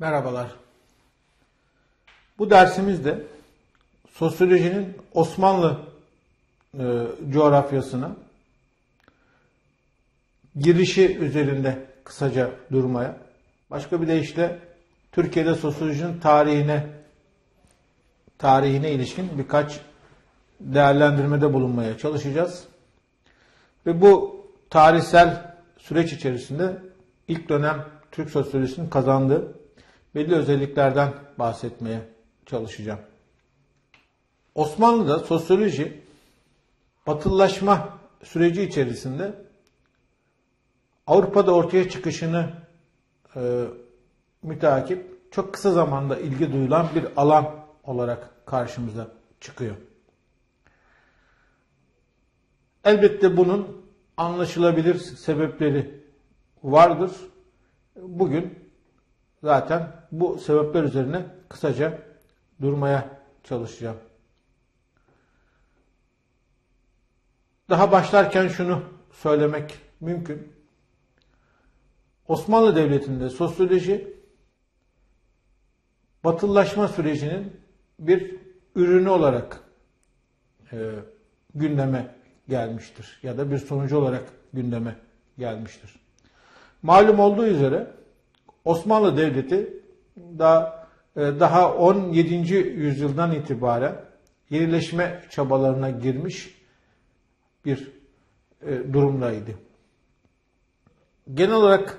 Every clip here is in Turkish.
Merhabalar. Bu dersimizde sosyolojinin Osmanlı e, coğrafyasına girişi üzerinde kısaca durmaya, başka bir deyişle Türkiye'de sosyolojinin tarihine tarihine ilişkin birkaç değerlendirmede bulunmaya çalışacağız. Ve bu tarihsel süreç içerisinde ilk dönem Türk sosyolojisinin kazandığı belli özelliklerden bahsetmeye çalışacağım. Osmanlı'da sosyoloji batılılaşma süreci içerisinde Avrupa'da ortaya çıkışını e, müteakip çok kısa zamanda ilgi duyulan bir alan olarak karşımıza çıkıyor. Elbette bunun anlaşılabilir sebepleri vardır. Bugün zaten bu sebepler üzerine kısaca durmaya çalışacağım. Daha başlarken şunu söylemek mümkün. Osmanlı Devleti'nde sosyoloji batılılaşma sürecinin bir ürünü olarak e, gündeme gelmiştir ya da bir sonucu olarak gündeme gelmiştir. Malum olduğu üzere Osmanlı Devleti daha e, daha 17. yüzyıldan itibaren yenileşme çabalarına girmiş bir e, durumdaydı. Genel olarak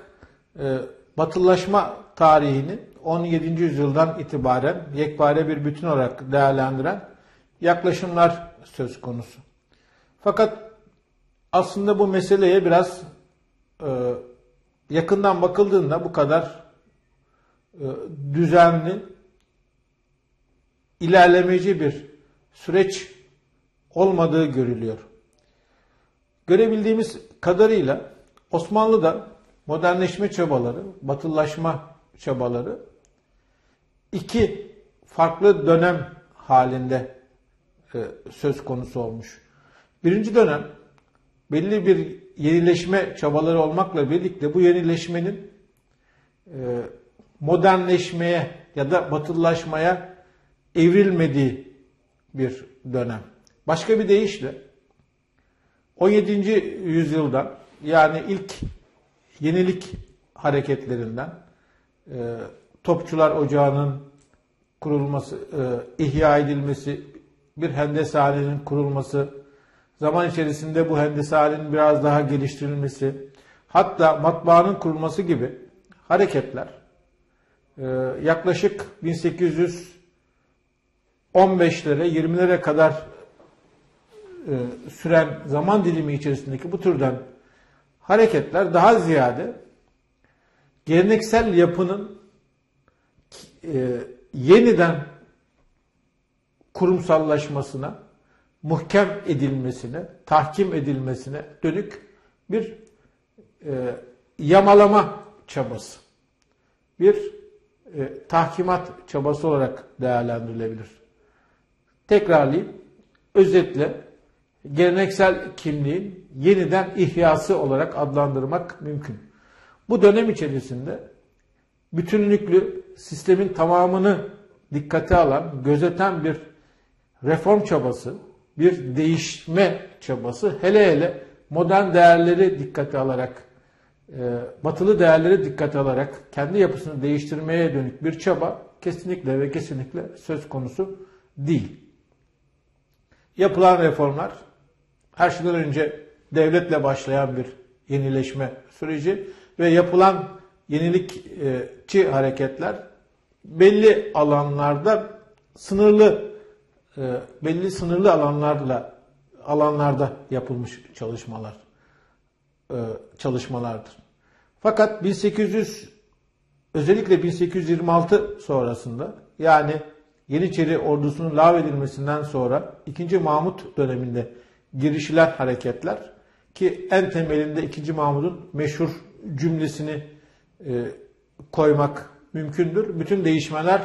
e, batılılaşma tarihini 17. yüzyıldan itibaren yekpare bir bütün olarak değerlendiren yaklaşımlar söz konusu. Fakat aslında bu meseleye biraz yakından bakıldığında bu kadar e, düzenli, ilerlemeci bir süreç olmadığı görülüyor. Görebildiğimiz kadarıyla Osmanlı'da modernleşme çabaları, batılılaşma çabaları iki farklı dönem halinde e, söz konusu olmuş. Birinci dönem belli bir yenileşme çabaları olmakla birlikte bu yenileşmenin e, modernleşmeye ya da batılılaşmaya evrilmediği bir dönem. Başka bir deyişle 17. yüzyılda yani ilk yenilik hareketlerinden e, Topçular Ocağı'nın kurulması, e, ihya edilmesi, bir hendeshanenin kurulması, zaman içerisinde bu hendeshanenin biraz daha geliştirilmesi, hatta matbaanın kurulması gibi hareketler e, yaklaşık 1815'lere 20'lere kadar e, süren zaman dilimi içerisindeki bu türden hareketler daha ziyade geleneksel yapının e, yeniden kurumsallaşmasına muhkem edilmesine, tahkim edilmesine dönük bir e, yamalama çabası. Bir e, tahkimat çabası olarak değerlendirilebilir. Tekrarlayayım. Özetle geleneksel kimliğin yeniden ihyası olarak adlandırmak mümkün. Bu dönem içerisinde bütünlüklü sistemin tamamını dikkate alan, gözeten bir reform çabası, bir değişme çabası hele hele modern değerleri dikkate alarak e, batılı değerleri dikkate alarak kendi yapısını değiştirmeye dönük bir çaba kesinlikle ve kesinlikle söz konusu değil. Yapılan reformlar her şeyden önce devletle başlayan bir yenileşme süreci ve yapılan yenilikçi hareketler belli alanlarda sınırlı e, belli sınırlı alanlarla alanlarda yapılmış çalışmalar e, çalışmalardır. Fakat 1800 özellikle 1826 sonrasında yani Yeniçeri ordusunun lağvedilmesinden sonra 2. Mahmut döneminde girişilen hareketler ki en temelinde 2. Mahmud'un meşhur cümlesini e, koymak mümkündür. Bütün değişmeler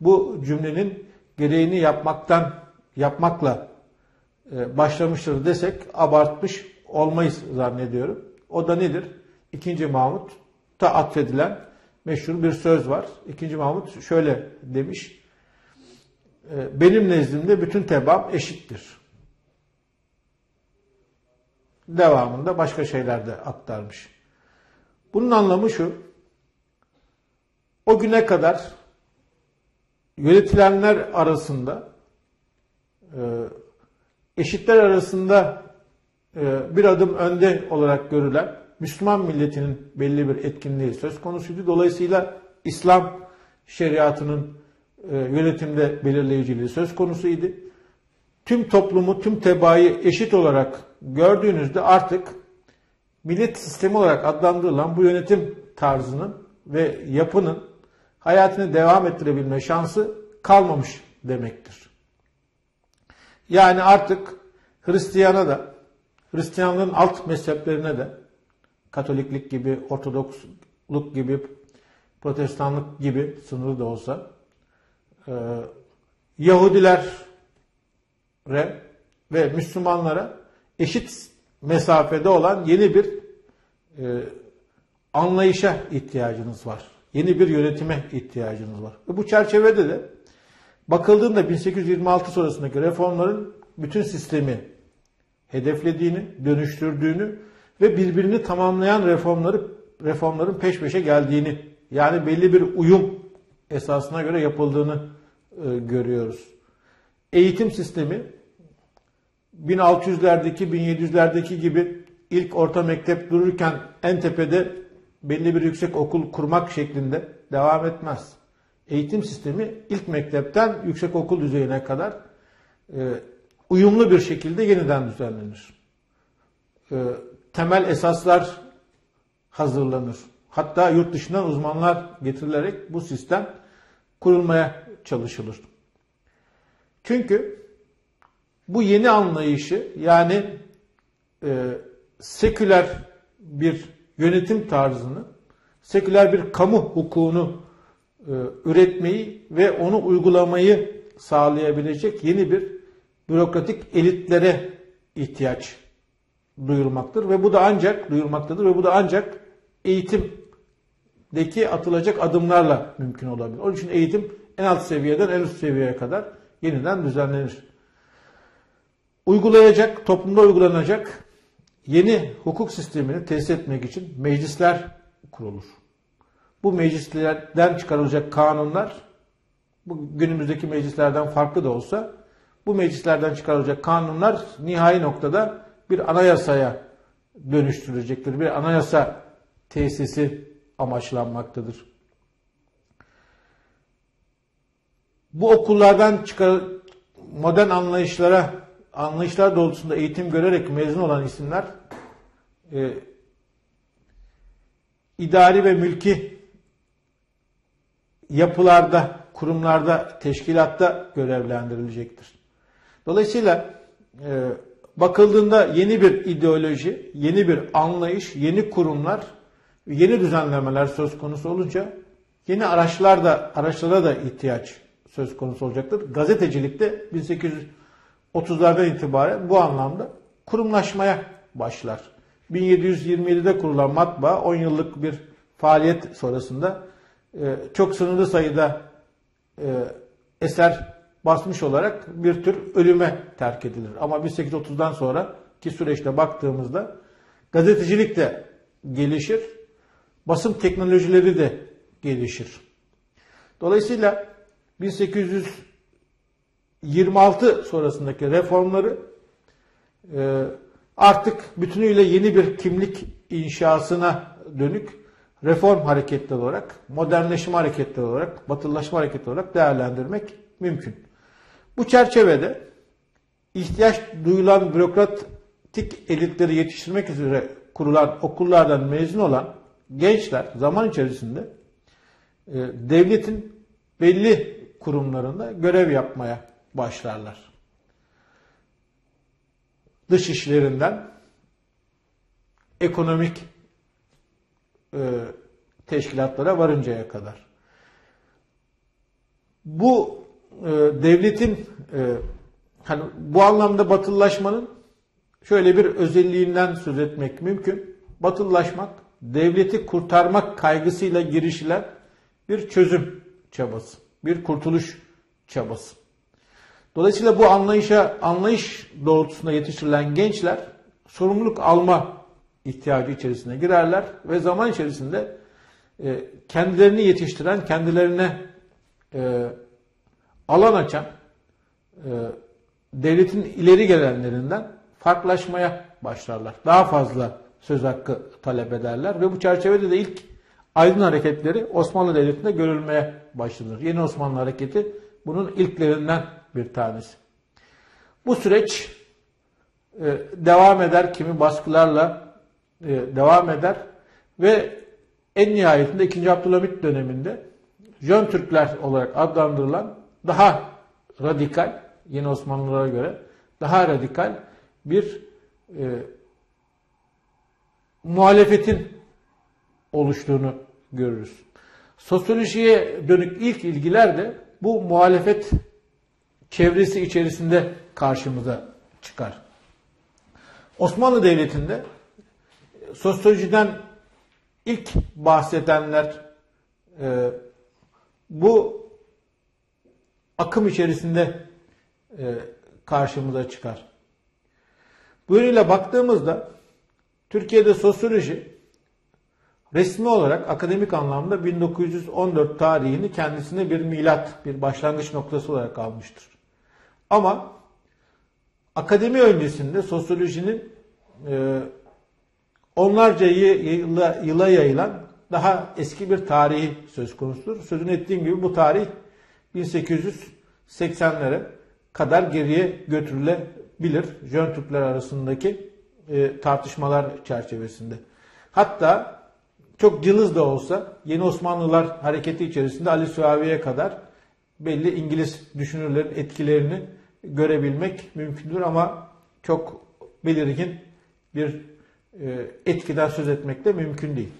bu cümlenin gereğini yapmaktan yapmakla e, başlamıştır desek abartmış olmayız zannediyorum. O da nedir? İkinci Mahmut ta atfedilen meşhur bir söz var. İkinci Mahmut şöyle demiş. E, benim nezdimde bütün tebaam eşittir. Devamında başka şeyler de aktarmış. Bunun anlamı şu. O güne kadar yönetilenler arasında e, eşitler arasında e, bir adım önde olarak görülen Müslüman milletinin belli bir etkinliği söz konusuydu. Dolayısıyla İslam şeriatının e, yönetimde belirleyiciliği söz konusuydu. Tüm toplumu, tüm tebaayı eşit olarak gördüğünüzde artık millet sistemi olarak adlandırılan bu yönetim tarzının ve yapının hayatını devam ettirebilme şansı kalmamış demektir. Yani artık Hristiyana da, Hristiyanlığın alt mezheplerine de, Katoliklik gibi, Ortodoksluk gibi, Protestanlık gibi sınırlı da olsa, e, Yahudilere ve Müslümanlara eşit mesafede olan yeni bir e, anlayışa ihtiyacınız var. Yeni bir yönetime ihtiyacınız var. Ve bu çerçevede de bakıldığında 1826 sonrasındaki reformların bütün sistemi hedeflediğini, dönüştürdüğünü ve birbirini tamamlayan reformları reformların peş peşe geldiğini yani belli bir uyum esasına göre yapıldığını e, görüyoruz. Eğitim sistemi 1600'lerdeki 1700'lerdeki gibi ilk orta mektep dururken en tepede belli bir yüksek okul kurmak şeklinde devam etmez. Eğitim sistemi ilk mektepten yüksek okul düzeyine kadar e, uyumlu bir şekilde yeniden düzenlenir. E, temel esaslar hazırlanır. Hatta yurt dışından uzmanlar getirilerek bu sistem kurulmaya çalışılır. Çünkü bu yeni anlayışı yani e, seküler bir yönetim tarzını, seküler bir kamu hukukunu e, üretmeyi ve onu uygulamayı sağlayabilecek yeni bir bürokratik elitlere ihtiyaç duyurmaktadır ve bu da ancak duyurmaktadır ve bu da ancak eğitimdeki atılacak adımlarla mümkün olabilir. Onun için eğitim en alt seviyeden en üst seviyeye kadar yeniden düzenlenir. Uygulayacak, toplumda uygulanacak yeni hukuk sistemini tesis etmek için meclisler kurulur. Bu meclislerden çıkarılacak kanunlar bu günümüzdeki meclislerden farklı da olsa bu meclislerden çıkarılacak kanunlar nihai noktada bir anayasaya dönüştürülecektir. Bir anayasa tesisi amaçlanmaktadır. Bu okullardan çıkar modern anlayışlara anlayışlar doğrultusunda eğitim görerek mezun olan isimler e, idari ve mülki yapılarda, kurumlarda, teşkilatta görevlendirilecektir. Dolayısıyla e, bakıldığında yeni bir ideoloji, yeni bir anlayış, yeni kurumlar, yeni düzenlemeler söz konusu olunca yeni araçlar da araçlara da ihtiyaç söz konusu olacaktır. Gazetecilikte 1830'lardan itibaren bu anlamda kurumlaşmaya başlar. 1727'de kurulan matbaa 10 yıllık bir faaliyet sonrasında e, çok sınırlı sayıda e, eser basmış olarak bir tür ölüme terk edilir. Ama 1830'dan sonra ki süreçte baktığımızda gazetecilik de gelişir, basım teknolojileri de gelişir. Dolayısıyla 1826 sonrasındaki reformları e, artık bütünüyle yeni bir kimlik inşasına dönük reform hareketleri olarak, modernleşme hareketleri olarak, batılılaşma hareketleri olarak değerlendirmek mümkün. Bu çerçevede ihtiyaç duyulan bürokratik elitleri yetiştirmek üzere kurulan okullardan mezun olan gençler zaman içerisinde e, devletin belli kurumlarında görev yapmaya başlarlar. Dış işlerinden ekonomik e, teşkilatlara varıncaya kadar. Bu e, devletin e, hani bu anlamda batılılaşmanın şöyle bir özelliğinden söz etmek mümkün. Batılılaşmak devleti kurtarmak kaygısıyla girişilen bir çözüm çabası, bir kurtuluş çabası. Dolayısıyla bu anlayışa, anlayış doğrultusunda yetiştirilen gençler sorumluluk alma ihtiyacı içerisine girerler ve zaman içerisinde e, kendilerini yetiştiren, kendilerine e, alan açan e, devletin ileri gelenlerinden farklılaşmaya başlarlar. Daha fazla söz hakkı talep ederler ve bu çerçevede de ilk aydın hareketleri Osmanlı Devleti'nde görülmeye başlanır. Yeni Osmanlı Hareketi bunun ilklerinden bir tanesi. Bu süreç e, devam eder, kimi baskılarla e, devam eder ve en nihayetinde 2. Abdülhamit döneminde Jön Türkler olarak adlandırılan daha radikal, yeni Osmanlılara göre daha radikal bir e, muhalefetin oluştuğunu görürüz. Sosyolojiye dönük ilk ilgiler de bu muhalefet çevresi içerisinde karşımıza çıkar. Osmanlı Devleti'nde sosyolojiden ilk bahsedenler e, bu akım içerisinde e, karşımıza çıkar. Bu yönüyle baktığımızda Türkiye'de sosyoloji resmi olarak akademik anlamda 1914 tarihini kendisine bir milat, bir başlangıç noktası olarak almıştır. Ama akademi öncesinde sosyolojinin e, onlarca yıla, yıla yayılan daha eski bir tarihi söz konusudur. Sözünü ettiğim gibi bu tarih 1880'lere kadar geriye götürülebilir. Jön Türkler arasındaki e, tartışmalar çerçevesinde. Hatta çok cılız da olsa Yeni Osmanlılar hareketi içerisinde Ali Suavi'ye kadar belli İngiliz düşünürlerin etkilerini görebilmek mümkündür ama çok belirgin bir e, etkiden söz etmek de mümkün değil.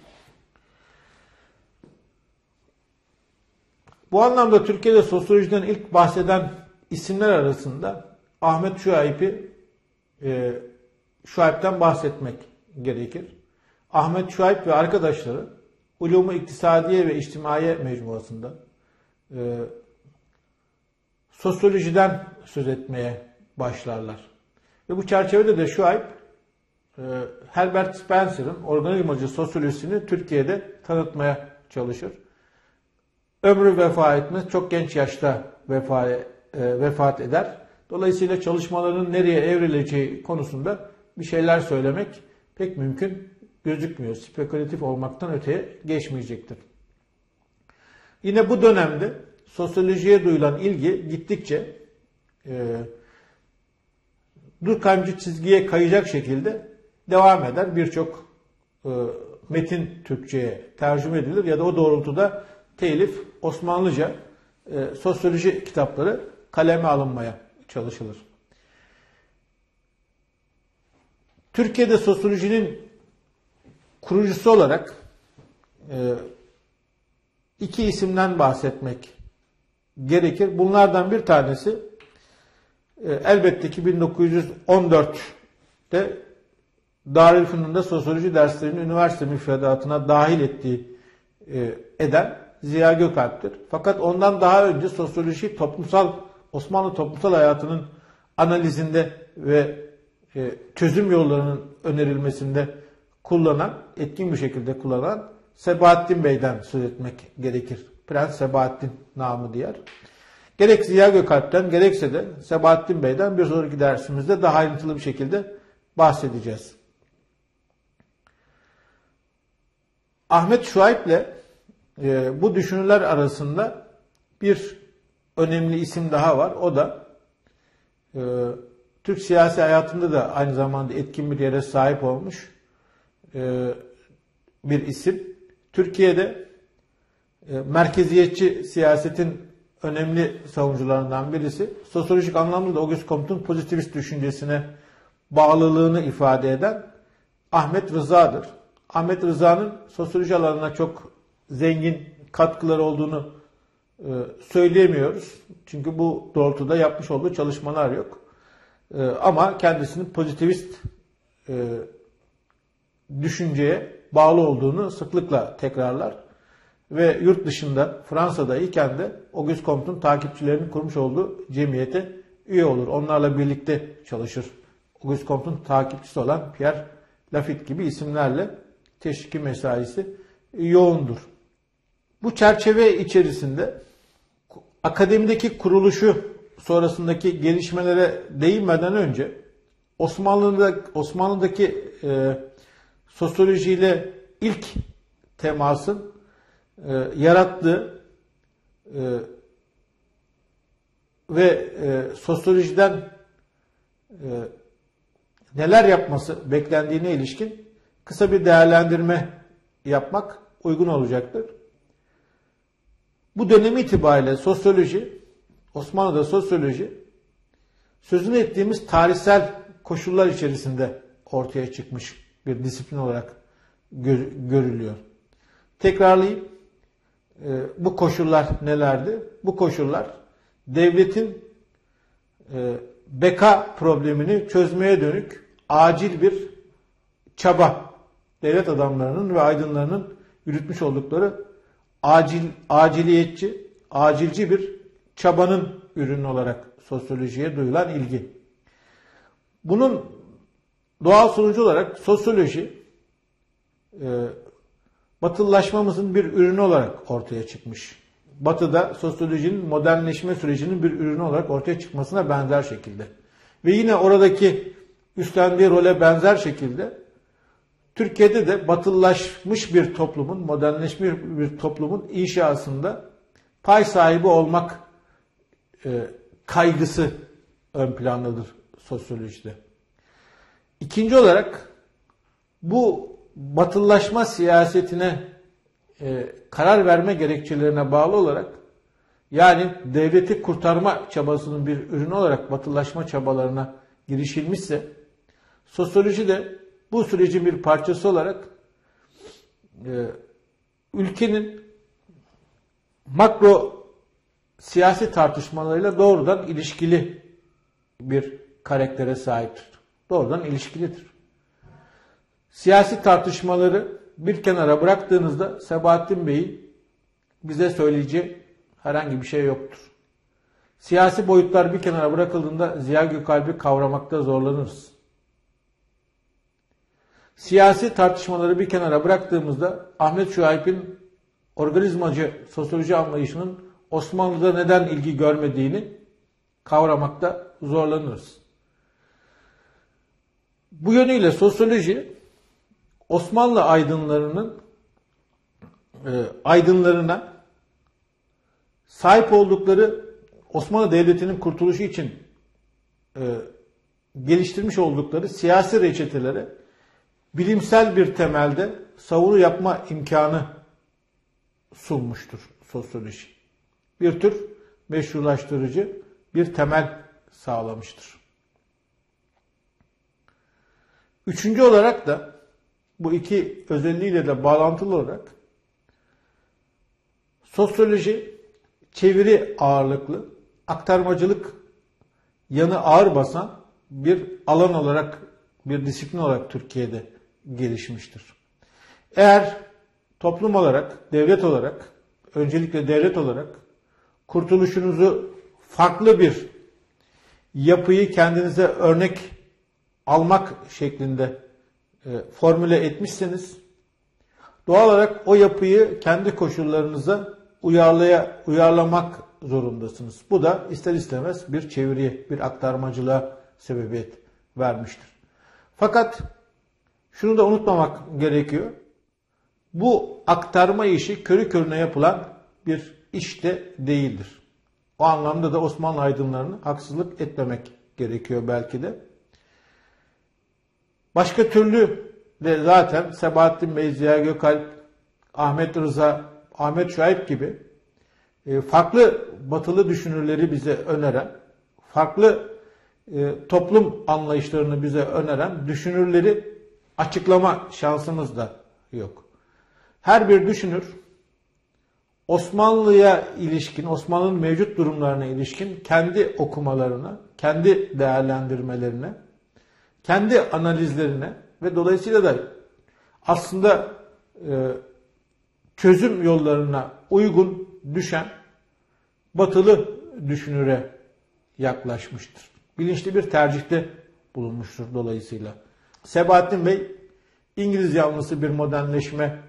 Bu anlamda Türkiye'de sosyolojiden ilk bahseden isimler arasında Ahmet Şuayb'i e, Şuayb'den bahsetmek gerekir. Ahmet Şuayb ve arkadaşları Ulumu İktisadiye ve İçtimaiye mecmuasında e, sosyolojiden söz etmeye başlarlar. Ve bu çerçevede de Şuayb e, Herbert Spencer'ın organizmacı sosyolojisini Türkiye'de tanıtmaya çalışır. Ömrü vefa etmez. Çok genç yaşta vefa, e, vefat eder. Dolayısıyla çalışmaların nereye evrileceği konusunda bir şeyler söylemek pek mümkün gözükmüyor. Spekülatif olmaktan öteye geçmeyecektir. Yine bu dönemde sosyolojiye duyulan ilgi gittikçe e, Durkheimci çizgiye kayacak şekilde devam eder. Birçok e, metin Türkçe'ye tercüme edilir ya da o doğrultuda telif Osmanlıca e, sosyoloji kitapları kaleme alınmaya çalışılır. Türkiye'de sosyolojinin kurucusu olarak e, iki isimden bahsetmek gerekir. Bunlardan bir tanesi e, elbette ki 1914'te Darülfünun'da sosyoloji derslerini üniversite müfredatına dahil ettiği e, eden Ziya Gökalp'tir. Fakat ondan daha önce sosyoloji toplumsal Osmanlı toplumsal hayatının analizinde ve e, çözüm yollarının önerilmesinde kullanan, etkin bir şekilde kullanan Sebahattin Bey'den söz etmek gerekir. Prens Sebahattin namı diğer. Gerek Ziya Gökalp'ten gerekse de Sebahattin Bey'den bir sonraki dersimizde daha ayrıntılı bir şekilde bahsedeceğiz. Ahmet Şuayb'le e, bu düşünürler arasında bir önemli isim daha var. O da e, Türk siyasi hayatında da aynı zamanda etkin bir yere sahip olmuş e, bir isim. Türkiye'de merkeziyetçi siyasetin önemli savunucularından birisi. Sosyolojik anlamda da Auguste Comte'un pozitivist düşüncesine bağlılığını ifade eden Ahmet Rıza'dır. Ahmet Rıza'nın sosyoloji alanına çok zengin katkıları olduğunu e, söyleyemiyoruz. Çünkü bu doğrultuda yapmış olduğu çalışmalar yok. E, ama kendisinin pozitivist e, düşünceye bağlı olduğunu sıklıkla tekrarlar. Ve yurt dışında Fransa'da iken de Auguste Comte'un takipçilerinin kurmuş olduğu cemiyete üye olur. Onlarla birlikte çalışır. Auguste Comte'un takipçisi olan Pierre Lafitte gibi isimlerle teşviki mesaisi yoğundur. Bu çerçeve içerisinde akademideki kuruluşu sonrasındaki gelişmelere değinmeden önce Osmanlı'da Osmanlı'daki e, sosyolojiyle ilk temasın e, yarattığı e, ve e, sosyolojiden e, neler yapması beklendiğine ilişkin kısa bir değerlendirme yapmak uygun olacaktır. Bu dönem itibariyle sosyoloji, Osmanlı'da sosyoloji sözünü ettiğimiz tarihsel koşullar içerisinde ortaya çıkmış bir disiplin olarak gör, görülüyor. Tekrarlayayım. E, bu koşullar nelerdi? Bu koşullar devletin e, beka problemini çözmeye dönük acil bir çaba. Devlet adamlarının ve aydınlarının yürütmüş oldukları acil aciliyetçi, acilci bir çabanın ürünü olarak sosyolojiye duyulan ilgi. Bunun doğal sonucu olarak sosyoloji e, batılılaşmamızın bir ürünü olarak ortaya çıkmış. Batı'da sosyolojinin modernleşme sürecinin bir ürünü olarak ortaya çıkmasına benzer şekilde. Ve yine oradaki üstlendiği role benzer şekilde Türkiye'de de batılılaşmış bir toplumun, modernleşmiş bir toplumun inşasında pay sahibi olmak e, kaygısı ön plandadır sosyolojide. İkinci olarak bu batılılaşma siyasetine e, karar verme gerekçelerine bağlı olarak yani devleti kurtarma çabasının bir ürünü olarak batılılaşma çabalarına girişilmişse sosyoloji de bu sürecin bir parçası olarak e, ülkenin makro siyasi tartışmalarıyla doğrudan ilişkili bir karaktere sahiptir. Doğrudan ilişkilidir. Siyasi tartışmaları bir kenara bıraktığınızda Sebahattin Bey'in bize söyleyeceği herhangi bir şey yoktur. Siyasi boyutlar bir kenara bırakıldığında Ziya Gökalp'i kavramakta zorlanırız. Siyasi tartışmaları bir kenara bıraktığımızda Ahmet Şuayb'in organizmacı sosyoloji anlayışının Osmanlı'da neden ilgi görmediğini kavramakta zorlanırız. Bu yönüyle sosyoloji Osmanlı aydınlarının e, aydınlarına sahip oldukları Osmanlı Devleti'nin kurtuluşu için e, geliştirmiş oldukları siyasi reçetelere bilimsel bir temelde savunu yapma imkanı sunmuştur sosyoloji. Bir tür meşrulaştırıcı bir temel sağlamıştır. Üçüncü olarak da bu iki özelliğiyle de bağlantılı olarak sosyoloji çeviri ağırlıklı, aktarmacılık yanı ağır basan bir alan olarak, bir disiplin olarak Türkiye'de gelişmiştir. Eğer toplum olarak, devlet olarak, öncelikle devlet olarak kurtuluşunuzu farklı bir yapıyı kendinize örnek almak şeklinde formüle etmişseniz doğal olarak o yapıyı kendi koşullarınıza uyarlaya, uyarlamak zorundasınız. Bu da ister istemez bir çeviriye, bir aktarmacılığa sebebiyet vermiştir. Fakat şunu da unutmamak gerekiyor. Bu aktarma işi körü körüne yapılan bir iş de değildir. O anlamda da Osmanlı aydınlarını haksızlık etmemek gerekiyor belki de. Başka türlü de zaten Sebahattin Bey, Ziya Gökalp, Ahmet Rıza, Ahmet Şuayb gibi e, farklı batılı düşünürleri bize öneren, farklı e, toplum anlayışlarını bize öneren düşünürleri açıklama şansımız da yok. Her bir düşünür Osmanlı'ya ilişkin, Osmanlı'nın mevcut durumlarına ilişkin kendi okumalarına, kendi değerlendirmelerine, kendi analizlerine ve dolayısıyla da aslında çözüm yollarına uygun düşen batılı düşünüre yaklaşmıştır. Bilinçli bir tercihte bulunmuştur dolayısıyla. Sebahattin Bey İngiliz yanlısı bir modernleşme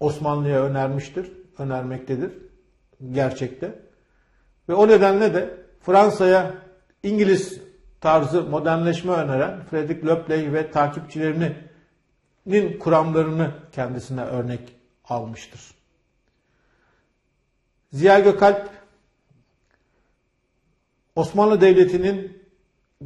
Osmanlı'ya önermiştir, önermektedir gerçekte. Ve o nedenle de Fransa'ya İngiliz tarzı modernleşme öneren Frederick Lopley ve takipçilerinin kuramlarını kendisine örnek almıştır. Ziya Gökalp Osmanlı Devleti'nin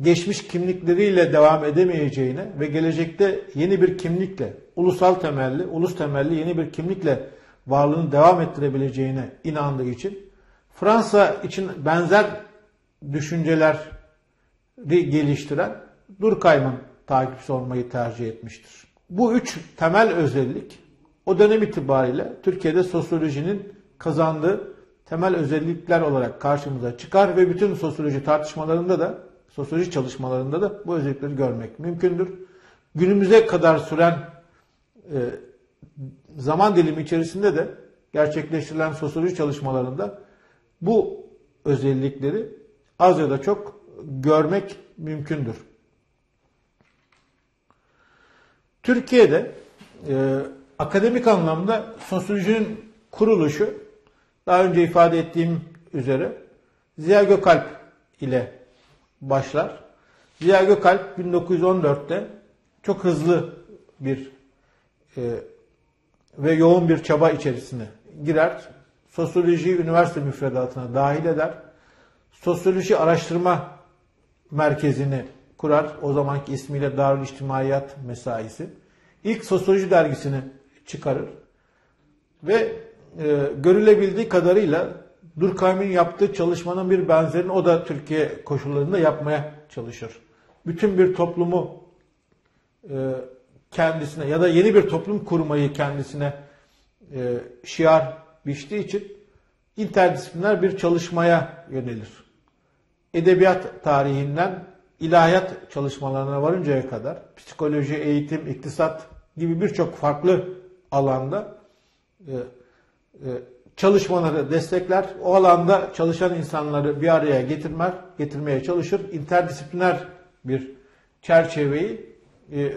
geçmiş kimlikleriyle devam edemeyeceğine ve gelecekte yeni bir kimlikle, ulusal temelli, ulus temelli yeni bir kimlikle varlığını devam ettirebileceğine inandığı için Fransa için benzer düşünceleri geliştiren Durkheim'ın takipçisi olmayı tercih etmiştir. Bu üç temel özellik o dönem itibariyle Türkiye'de sosyolojinin kazandığı temel özellikler olarak karşımıza çıkar ve bütün sosyoloji tartışmalarında da, sosyoloji çalışmalarında da bu özellikleri görmek mümkündür. Günümüze kadar süren e, zaman dilimi içerisinde de gerçekleştirilen sosyoloji çalışmalarında bu özellikleri az ya da çok görmek mümkündür. Türkiye'de e, akademik anlamda sosyolojinin kuruluşu daha önce ifade ettiğim üzere Ziya Gökalp ile başlar. Ziya Gökalp 1914'te çok hızlı bir e, ve yoğun bir çaba içerisine girer. Sosyolojiyi üniversite müfredatına dahil eder. Sosyoloji Araştırma Merkezi'ni kurar. O zamanki ismiyle Darül İçtimaiyat Mesaisi. İlk sosyoloji dergisini çıkarır. Ve e, görülebildiği kadarıyla Durkheim'in yaptığı çalışmanın bir benzerini o da Türkiye koşullarında yapmaya çalışır. Bütün bir toplumu e, kendisine ya da yeni bir toplum kurmayı kendisine e, şiar biçtiği için interdisipliner bir çalışmaya yönelir. Edebiyat tarihinden ilahiyat çalışmalarına varıncaya kadar psikoloji, eğitim, iktisat gibi birçok farklı alanda e, e, çalışmaları destekler. O alanda çalışan insanları bir araya getirmer, getirmeye çalışır. İnterdisipliner bir çerçeveyi e,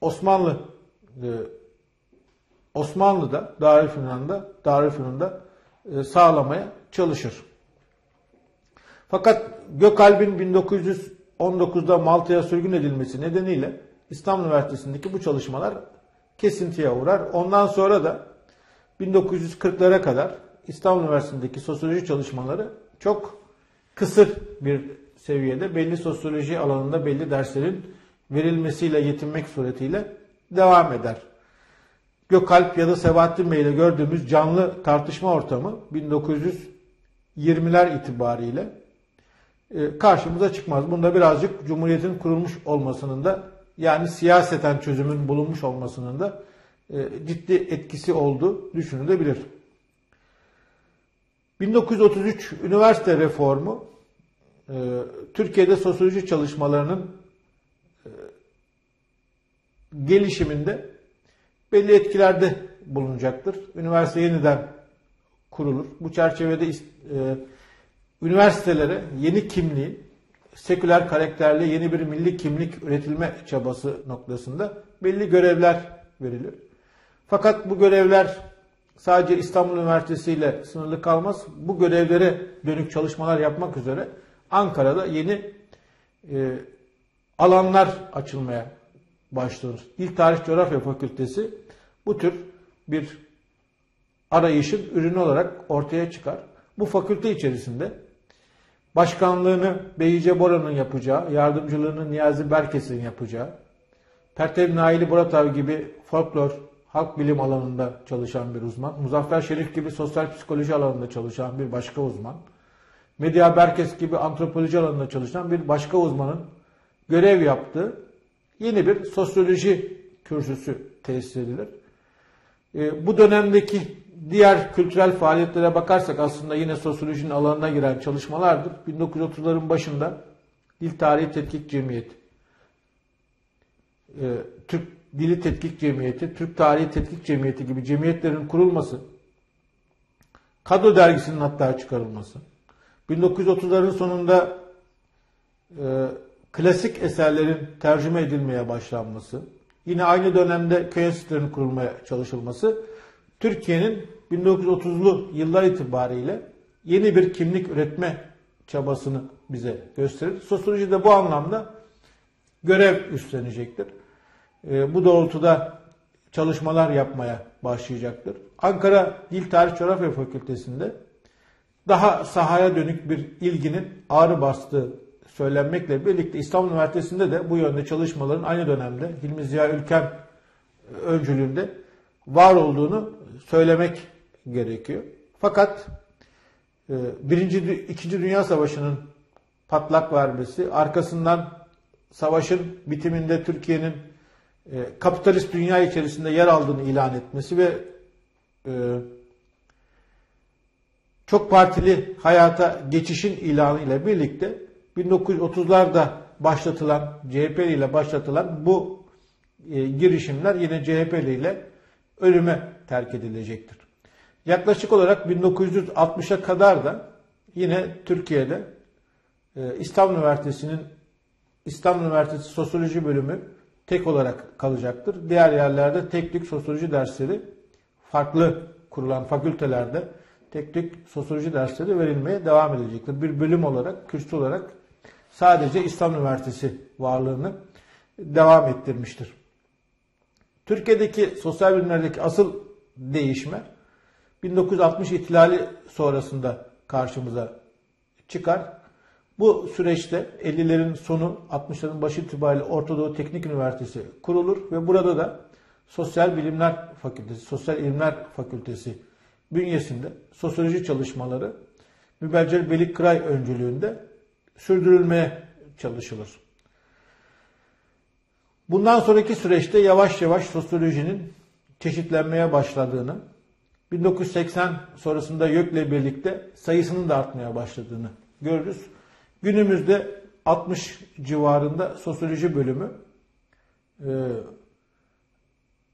Osmanlı Osmanlı'da, Darülfünun'da, Darülfünun'da sağlamaya çalışır. Fakat Gökalp'in 1919'da Malta'ya sürgün edilmesi nedeniyle İstanbul Üniversitesi'ndeki bu çalışmalar kesintiye uğrar. Ondan sonra da 1940'lara kadar İstanbul Üniversitesi'ndeki sosyoloji çalışmaları çok kısır bir seviyede belli sosyoloji alanında belli derslerin verilmesiyle yetinmek suretiyle devam eder. Gökalp ya da Sebahattin Bey ile gördüğümüz canlı tartışma ortamı 1920'ler itibariyle karşımıza çıkmaz. Bunda birazcık Cumhuriyet'in kurulmuş olmasının da yani siyaseten çözümün bulunmuş olmasının da e, ciddi etkisi olduğu düşünülebilir. 1933 üniversite reformu e, Türkiye'de sosyoloji çalışmalarının e, gelişiminde belli etkilerde bulunacaktır. Üniversite yeniden kurulur. Bu çerçevede üniversitelere yeni kimliği, seküler karakterli yeni bir milli kimlik üretilme çabası noktasında belli görevler verilir. Fakat bu görevler sadece İstanbul Üniversitesi ile sınırlı kalmaz. Bu görevlere dönük çalışmalar yapmak üzere Ankara'da yeni e, alanlar açılmaya başlanır. İl Tarih Coğrafya Fakültesi bu tür bir arayışın ürünü olarak ortaya çıkar. Bu fakülte içerisinde başkanlığını Beyice Bora'nın yapacağı, yardımcılığını Niyazi Berkes'in yapacağı, Pertev Naili Boratav gibi folklor halk bilim alanında çalışan bir uzman, Muzaffer Şerif gibi sosyal psikoloji alanında çalışan bir başka uzman, Medya Berkes gibi antropoloji alanında çalışan bir başka uzmanın görev yaptığı yeni bir sosyoloji kürsüsü tesis edilir. E, bu dönemdeki diğer kültürel faaliyetlere bakarsak aslında yine sosyolojinin alanına giren çalışmalardır. 1930'ların başında Dil Tarihi Tetkik Cemiyeti, e, Türk Dili Tetkik Cemiyeti, Türk Tarihi Tetkik Cemiyeti gibi cemiyetlerin kurulması, Kadro dergisinin hatta çıkarılması, 1930'ların sonunda e, klasik eserlerin tercüme edilmeye başlanması, yine aynı dönemde köy enstitülerinin kurulmaya çalışılması, Türkiye'nin 1930'lu yıllar itibariyle yeni bir kimlik üretme çabasını bize gösterir. Sosyoloji de bu anlamda görev üstlenecektir. E, bu doğrultuda çalışmalar yapmaya başlayacaktır. Ankara Dil Tarih Coğrafya Fakültesi'nde daha sahaya dönük bir ilginin ağrı bastığı söylenmekle birlikte İstanbul Üniversitesi'nde de bu yönde çalışmaların aynı dönemde Hilmi Ziya Ülken öncülüğünde var olduğunu söylemek gerekiyor. Fakat e, Birinci, İkinci Dünya Savaşı'nın patlak vermesi, arkasından savaşın bitiminde Türkiye'nin e, kapitalist dünya içerisinde yer aldığını ilan etmesi ve e, çok partili hayata geçişin ilanı ile birlikte 1930'larda başlatılan CHP ile başlatılan bu girişimler yine CHP ile ölüme terk edilecektir. Yaklaşık olarak 1960'a kadar da yine Türkiye'de e, İstanbul Üniversitesi'nin İstanbul Üniversitesi Sosyoloji Bölümü tek olarak kalacaktır. Diğer yerlerde teknik sosyoloji dersleri farklı kurulan fakültelerde teknik sosyoloji dersleri verilmeye devam edecektir. Bir bölüm olarak, kürsü olarak sadece İstanbul Üniversitesi varlığını devam ettirmiştir. Türkiye'deki sosyal bilimlerdeki asıl değişme 1960 ihtilali sonrasında karşımıza çıkar. Bu süreçte 50'lerin sonu 60'ların başı itibariyle Orta Doğu Teknik Üniversitesi kurulur ve burada da Sosyal Bilimler Fakültesi, Sosyal İlimler Fakültesi bünyesinde sosyoloji çalışmaları Mübeccel Belik Kıray öncülüğünde sürdürülmeye çalışılır. Bundan sonraki süreçte yavaş yavaş sosyolojinin çeşitlenmeye başladığını, 1980 sonrasında YÖK'le birlikte sayısının da artmaya başladığını görürüz. Günümüzde 60 civarında sosyoloji bölümü e,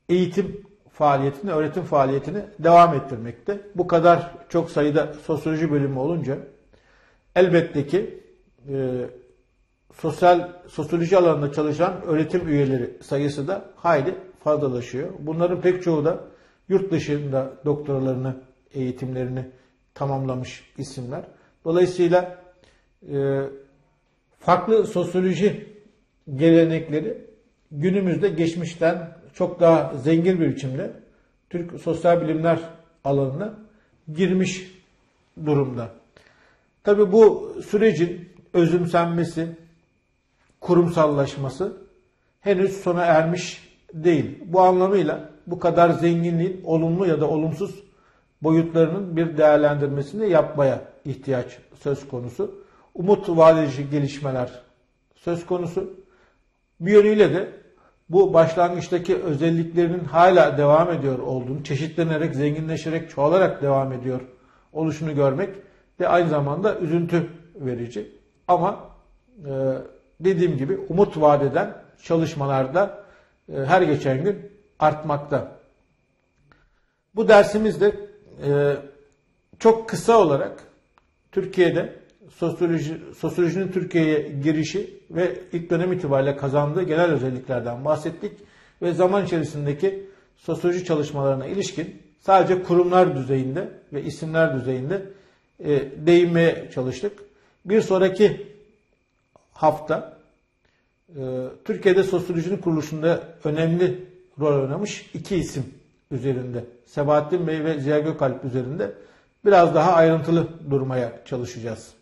eğitim faaliyetini, öğretim faaliyetini devam ettirmekte. Bu kadar çok sayıda sosyoloji bölümü olunca elbette ki e, sosyal sosyoloji alanında çalışan öğretim üyeleri sayısı da hayli fazlalaşıyor. Bunların pek çoğu da yurt dışında doktoralarını, eğitimlerini tamamlamış isimler. Dolayısıyla e, farklı sosyoloji gelenekleri günümüzde geçmişten çok daha zengin bir biçimde Türk sosyal bilimler alanına girmiş durumda. Tabi bu sürecin özümsenmesi, kurumsallaşması henüz sona ermiş değil. Bu anlamıyla bu kadar zenginliğin olumlu ya da olumsuz boyutlarının bir değerlendirmesini yapmaya ihtiyaç söz konusu. Umut vadeci gelişmeler söz konusu. Bir yönüyle de bu başlangıçtaki özelliklerinin hala devam ediyor olduğunu, çeşitlenerek, zenginleşerek, çoğalarak devam ediyor oluşunu görmek de aynı zamanda üzüntü verici. Ama e, dediğim gibi umut vadeden çalışmalarda e, her geçen gün artmakta. Bu dersimizde e, çok kısa olarak Türkiye'de sosyoloji, sosyolojinin Türkiye'ye girişi ve ilk dönem itibariyle kazandığı genel özelliklerden bahsettik ve zaman içerisindeki sosyoloji çalışmalarına ilişkin sadece kurumlar düzeyinde ve isimler düzeyinde e, değinmeye çalıştık. Bir sonraki hafta e, Türkiye'de sosyolojinin kuruluşunda önemli rol oynamış iki isim üzerinde Sebahattin Bey ve Ziya Gökalp üzerinde biraz daha ayrıntılı durmaya çalışacağız.